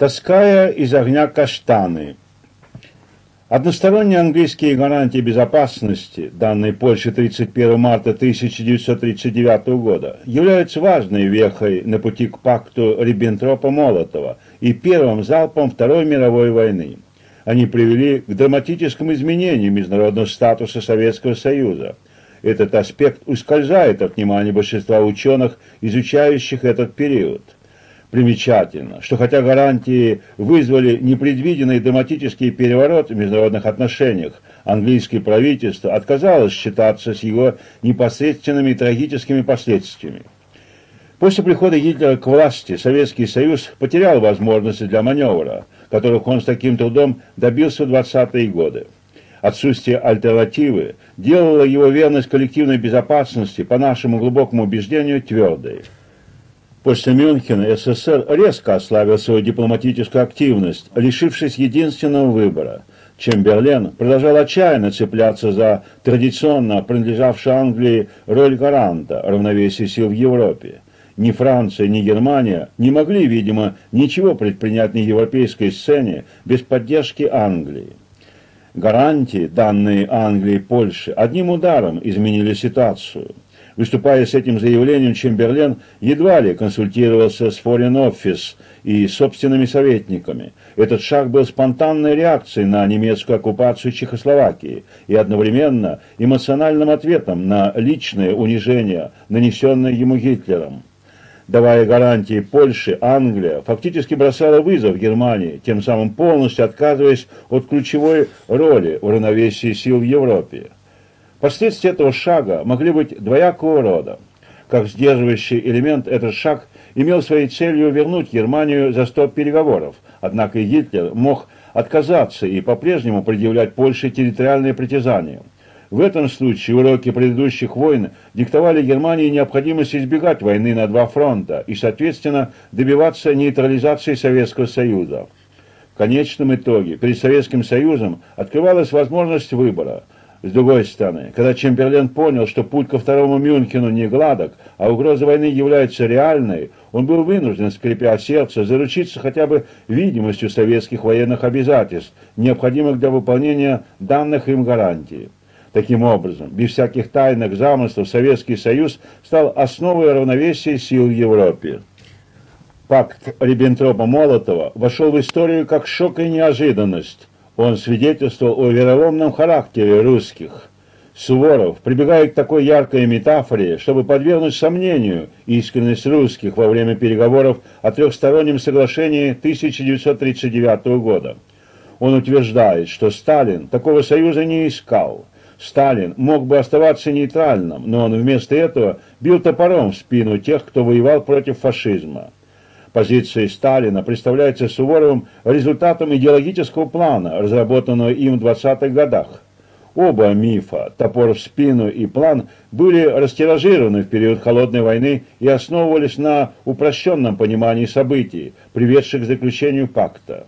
таская из огня каштаны. Односторонние английские гарантии безопасности, данные Польше 31 марта 1939 года, являются важной вехой на пути к пакту Риббентропа-Молотова и первым залпом Второй мировой войны. Они привели к драматическому изменению международного статуса Советского Союза. Этот аспект ускользает от внимания большинства ученых, изучающих этот период – Примечательно, что хотя гарантии вызвали непредвиденный драматический переворот в международных отношениях, английское правительство отказалось считаться с его непосредственными трагическими последствиями. После прихода Гитлера к власти Советский Союз потерял возможности для маневра, которых он с таким трудом добился в 20-е годы. Отсутствие альтернативы делало его верность коллективной безопасности, по нашему глубокому убеждению, твердой. После Мюнхена СССР резко ослабил свою дипломатическую активность, лишившись единственного выбора. Чемберлен продолжал отчаянно цепляться за традиционно принадлежавшую Англии роль гаранта равновесия сил в Европе. Ни Франция, ни Германия не могли, видимо, ничего предпринять на европейской сцене без поддержки Англии. Гарантии, данные Англии и Польше, одним ударом изменили ситуацию – Выступая с этим заявлением, Чемберлен едва ли консультировался с Foreign Office и собственными советниками. Этот шаг был спонтанной реакцией на немецкую оккупацию Чехословакии и одновременно эмоциональным ответом на личное унижение, нанесенное ему Гитлером. Давая гарантии Польше, Англия фактически бросала вызов Германии, тем самым полностью отказываясь от ключевой роли в равновесии сил в Европе. Последствия этого шага могли быть двоякого рода. Как сдерживающий элемент этот шаг имел своей целью вернуть Германию за стоп переговоров, однако Гитлер мог отказаться и по-прежнему предъявлять Польше территориальные притязания. В этом случае уроки предыдущих войн диктовали Германии необходимость избегать войны на два фронта и, соответственно, добиваться нейтрализации Советского Союза. В конечном итоге перед Советским Союзом открывалась возможность выбора – с другой стороны, когда Чемберлен понял, что путь ко второму Мюнхену не гладок, а угроза войны является реальной, он был вынужден, скрипя сердце, заручиться хотя бы видимостью советских военных обязательств, необходимых для выполнения данных им гарантий. Таким образом, без всяких тайных замыслов Советский Союз стал основой равновесия сил в Европе. Пакт Риббентропа-Молотова вошел в историю как шок и неожиданность. Он свидетельствовал о вероломном характере русских. Суворов прибегает к такой яркой метафоре, чтобы подвергнуть сомнению искренность русских во время переговоров о трехстороннем соглашении 1939 года. Он утверждает, что Сталин такого союза не искал. Сталин мог бы оставаться нейтральным, но он вместо этого бил топором в спину тех, кто воевал против фашизма. Позиция Сталина представляется Суворовым результатом идеологического плана, разработанного им в 20-х годах. Оба мифа, топор в спину и план, были растиражированы в период Холодной войны и основывались на упрощенном понимании событий, приведших к заключению пакта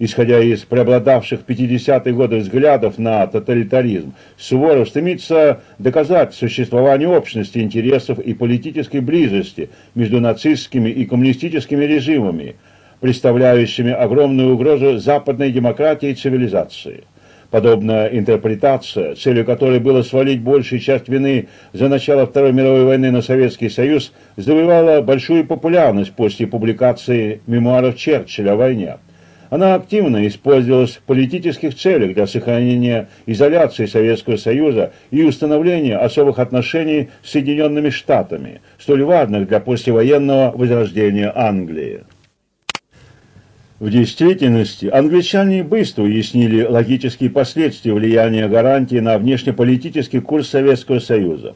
исходя из преобладавших в 50-е годы взглядов на тоталитаризм, Суворов стремится доказать существование общности интересов и политической близости между нацистскими и коммунистическими режимами, представляющими огромную угрозу западной демократии и цивилизации. Подобная интерпретация, целью которой было свалить большую часть вины за начало Второй мировой войны на Советский Союз, завоевала большую популярность после публикации мемуаров Черчилля о войне. Она активно использовалась в политических целях для сохранения изоляции Советского Союза и установления особых отношений с Соединенными Штатами, столь важных для послевоенного возрождения Англии. В действительности, англичане быстро уяснили логические последствия влияния гарантии на внешнеполитический курс Советского Союза.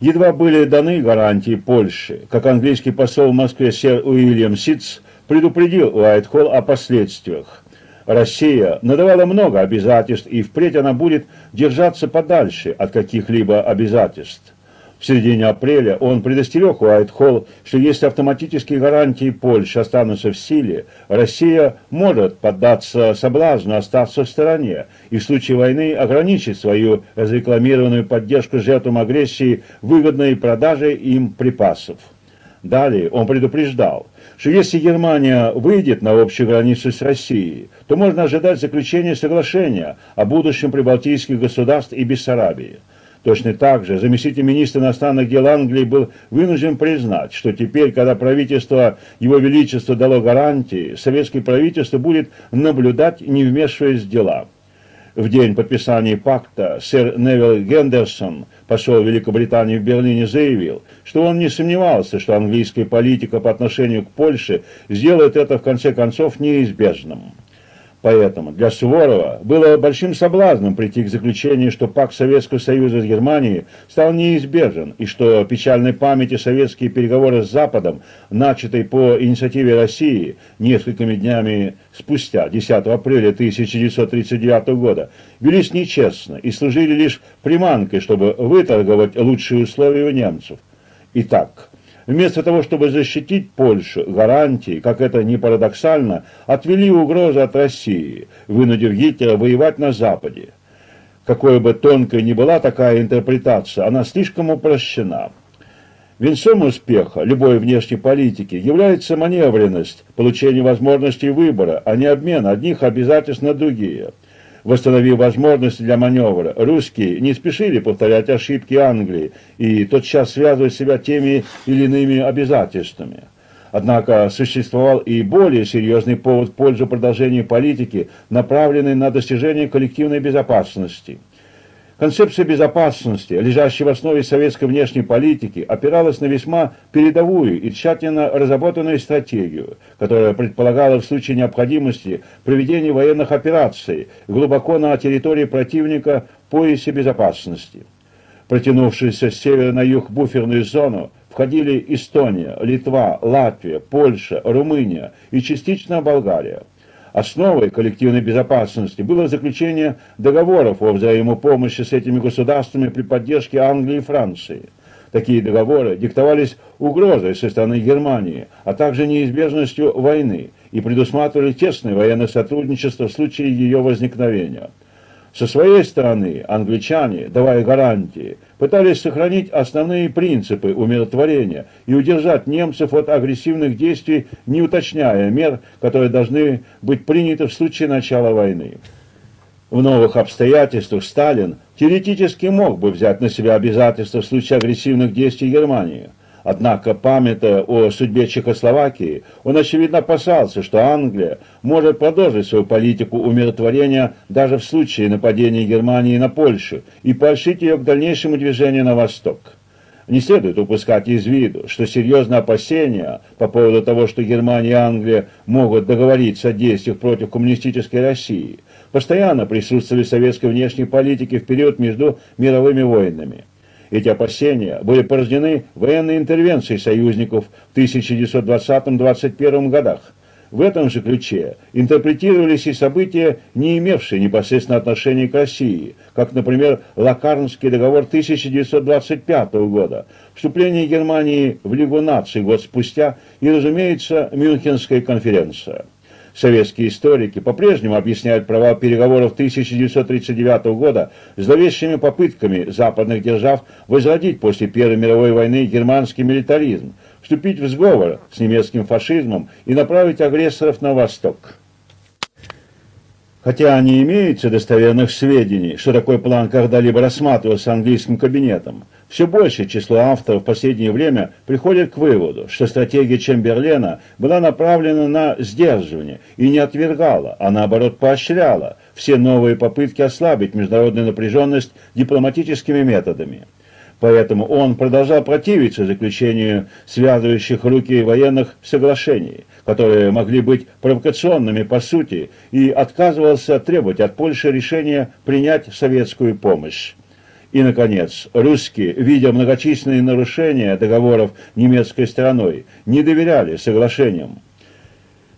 Едва были даны гарантии Польши, как английский посол в Москве сэр Уильям Ситц предупредил Уайтхолл о последствиях. Россия надавала много обязательств, и впредь она будет держаться подальше от каких-либо обязательств. В середине апреля он предостерег Уайтхолл, что если автоматические гарантии Польши останутся в силе, Россия может поддаться соблазну остаться в стороне и в случае войны ограничить свою разрекламированную поддержку жертвам агрессии выгодной продажей им припасов. Далее он предупреждал, что если Германия выйдет на общую границу с Россией, то можно ожидать заключения соглашения о будущем прибалтийских государств и Бессарабии. Точно так же заместитель министра иностранных дел Англии был вынужден признать, что теперь, когда правительство Его Величества дало гарантии, советское правительство будет наблюдать, не вмешиваясь в дела. В день подписания пакта сэр Невилл Гендерсон, посол Великобритании в Берлине, заявил, что он не сомневался, что английская политика по отношению к Польше сделает это в конце концов неизбежным. Поэтому для Суворова было большим соблазном прийти к заключению, что пакт Советского Союза с Германией стал неизбежен, и что печальной памяти советские переговоры с Западом, начатые по инициативе России несколькими днями спустя, 10 апреля 1939 года, велись нечестно и служили лишь приманкой, чтобы выторговать лучшие условия у немцев. Итак, Вместо того, чтобы защитить Польшу гарантии, как это не парадоксально, отвели угрозы от России, вынудив Гитлера воевать на Западе. Какой бы тонкой ни была такая интерпретация, она слишком упрощена. Венцом успеха любой внешней политики является маневренность, получение возможностей выбора, а не обмен одних обязательств на другие – восстановив возможности для маневра, русские не спешили повторять ошибки Англии и тотчас связывать себя теми или иными обязательствами. Однако существовал и более серьезный повод в пользу продолжения политики, направленной на достижение коллективной безопасности – Концепция безопасности, лежащая в основе советской внешней политики, опиралась на весьма передовую и тщательно разработанную стратегию, которая предполагала в случае необходимости проведение военных операций глубоко на территории противника в поясе безопасности. Протянувшуюся с севера на юг буферную зону входили Эстония, Литва, Латвия, Польша, Румыния и частично Болгария. Основой коллективной безопасности было заключение договоров о взаимопомощи с этими государствами при поддержке Англии и Франции. Такие договоры диктовались угрозой со стороны Германии, а также неизбежностью войны и предусматривали тесное военное сотрудничество в случае ее возникновения. Со своей стороны англичане, давая гарантии, пытались сохранить основные принципы умиротворения и удержать немцев от агрессивных действий, не уточняя мер, которые должны быть приняты в случае начала войны. В новых обстоятельствах Сталин теоретически мог бы взять на себя обязательства в случае агрессивных действий Германии – Однако, памятая о судьбе Чехословакии, он, очевидно, опасался, что Англия может продолжить свою политику умиротворения даже в случае нападения Германии на Польшу и поощрить ее к дальнейшему движению на восток. Не следует упускать из виду, что серьезные опасения по поводу того, что Германия и Англия могут договориться о действиях против коммунистической России, постоянно присутствовали в советской внешней политике в период между мировыми войнами. Эти опасения были порождены военной интервенцией союзников в 1920-21 годах. В этом же ключе интерпретировались и события, не имевшие непосредственно отношения к России, как, например, Лакарнский договор 1925 года, вступление Германии в Лигу наций год спустя и, разумеется, Мюнхенская конференция. Советские историки по-прежнему объясняют провал переговоров 1939 года зловещими попытками западных держав возродить после Первой мировой войны германский милитаризм, вступить в сговор с немецким фашизмом и направить агрессоров на восток. Хотя не имеется достоверных сведений, что такой план когда-либо рассматривался английским кабинетом, все большее число авторов в последнее время приходит к выводу, что стратегия Чемберлена была направлена на сдерживание и не отвергала, а наоборот поощряла все новые попытки ослабить международную напряженность дипломатическими методами. Поэтому он продолжал противиться заключению связывающих руки военных соглашений, которые могли быть провокационными по сути, и отказывался требовать от Польши решения принять советскую помощь. И, наконец, русские, видя многочисленные нарушения договоров немецкой стороной, не доверяли соглашениям.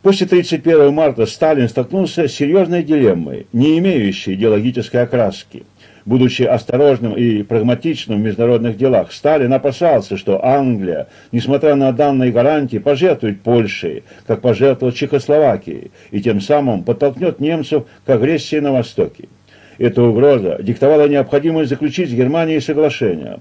После 31 марта Сталин столкнулся с серьезной дилеммой, не имеющей идеологической окраски. Будучи осторожным и прагматичным в международных делах, Сталин опасался, что Англия, несмотря на данные гарантии, пожертвует Польшей, как пожертвовал Чехословакией, и тем самым подтолкнет немцев к агрессии на Востоке. Эта угроза диктовала необходимость заключить с Германией соглашение.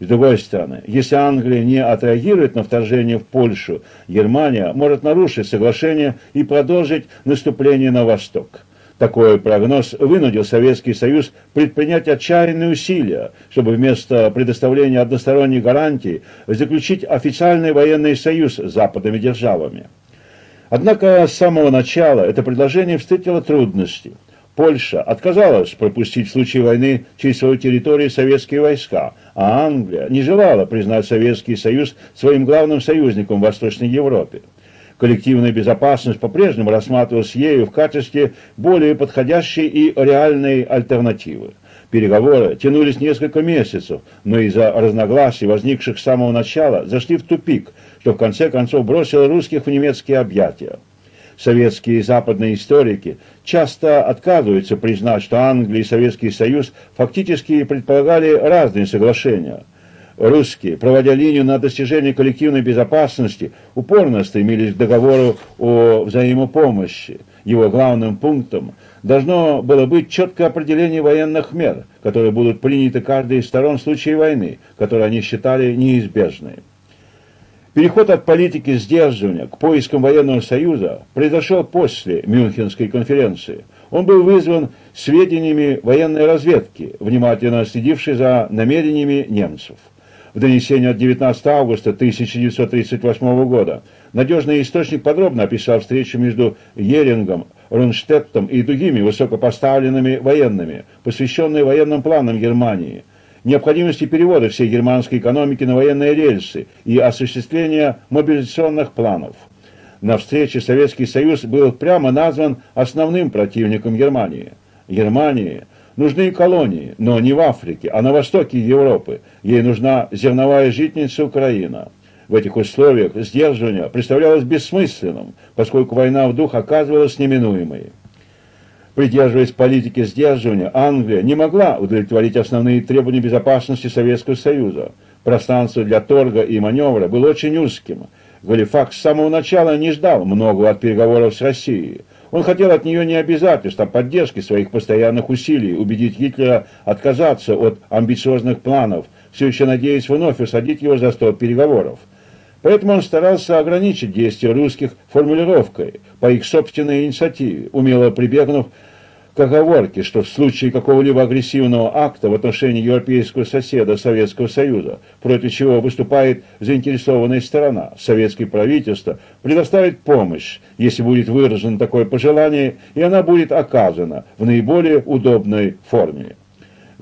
С другой стороны, если Англия не отреагирует на вторжение в Польшу, Германия может нарушить соглашение и продолжить наступление на восток. Такой прогноз вынудил Советский Союз предпринять отчаянные усилия, чтобы вместо предоставления односторонних гарантий заключить официальный военный союз с западными державами. Однако с самого начала это предложение встретило трудности – Польша отказалась пропустить в случае войны через свою территорию советские войска, а Англия не желала признать Советский Союз своим главным союзником в Восточной Европе. Коллективная безопасность по-прежнему рассматривалась ею в качестве более подходящей и реальной альтернативы. Переговоры тянулись несколько месяцев, но из-за разногласий, возникших с самого начала, зашли в тупик, что в конце концов бросило русских в немецкие объятия советские и западные историки часто отказываются признать, что Англия и Советский Союз фактически предполагали разные соглашения. Русские, проводя линию на достижение коллективной безопасности, упорно стремились к договору о взаимопомощи. Его главным пунктом должно было быть четкое определение военных мер, которые будут приняты каждой из сторон в случае войны, которые они считали неизбежной. Переход от политики сдерживания к поискам военного союза произошел после Мюнхенской конференции. Он был вызван сведениями военной разведки, внимательно следившей за намерениями немцев. В донесении от 19 августа 1938 года надежный источник подробно описал встречу между Ерингом, Ронштеттом и другими высокопоставленными военными, посвященные военным планам Германии – необходимости перевода всей германской экономики на военные рельсы и осуществления мобилизационных планов. На встрече Советский Союз был прямо назван основным противником Германии. Германии нужны колонии, но не в Африке, а на востоке Европы. Ей нужна зерновая житница Украина. В этих условиях сдерживание представлялось бессмысленным, поскольку война в дух оказывалась неминуемой. Придерживаясь политики сдерживания, Англия не могла удовлетворить основные требования безопасности Советского Союза. Пространство для торга и маневра было очень узким. Галифакс с самого начала не ждал многого от переговоров с Россией. Он хотел от нее не обязательств, а поддержки своих постоянных усилий убедить Гитлера отказаться от амбициозных планов, все еще надеясь вновь усадить его за стол переговоров. Поэтому он старался ограничить действия русских формулировкой по их собственной инициативе, умело прибегнув к оговорке, что в случае какого-либо агрессивного акта в отношении европейского соседа Советского Союза, против чего выступает заинтересованная сторона, советское правительство предоставит помощь, если будет выражено такое пожелание, и она будет оказана в наиболее удобной форме.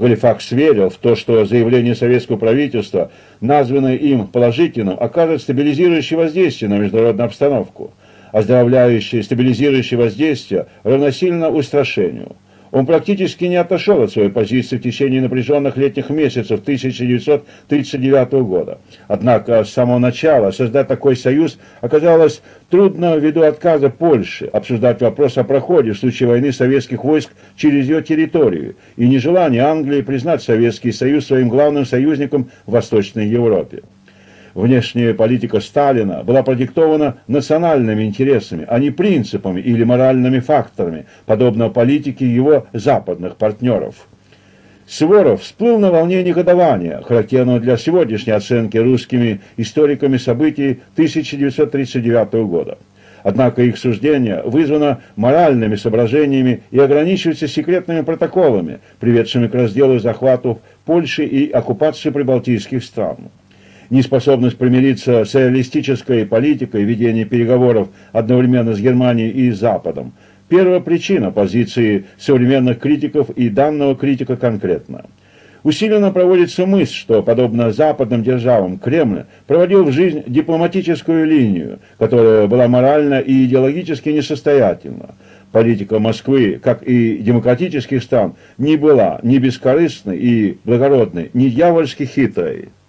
Галифакс верил в то, что заявление советского правительства, названное им положительным, окажет стабилизирующее воздействие на международную обстановку. Оздоровляющее, стабилизирующее воздействие равносильно устрашению – он практически не отошел от своей позиции в течение напряженных летних месяцев 1939 года. Однако с самого начала создать такой союз оказалось трудно ввиду отказа Польши обсуждать вопрос о проходе в случае войны советских войск через ее территорию и нежелание Англии признать Советский Союз своим главным союзником в Восточной Европе. Внешняя политика Сталина была продиктована национальными интересами, а не принципами или моральными факторами, подобно политике его западных партнеров. Суворов всплыл на волне негодования, характерного для сегодняшней оценки русскими историками событий 1939 года. Однако их суждение вызвано моральными соображениями и ограничивается секретными протоколами, приведшими к разделу захватов Польши и оккупации прибалтийских стран неспособность примириться с реалистической политикой ведения переговоров одновременно с Германией и Западом. Первая причина позиции современных критиков и данного критика конкретно. Усиленно проводится мысль, что, подобно западным державам, Кремль проводил в жизнь дипломатическую линию, которая была морально и идеологически несостоятельна. Политика Москвы, как и демократических стран, не была ни бескорыстной и благородной, ни дьявольски хитрой.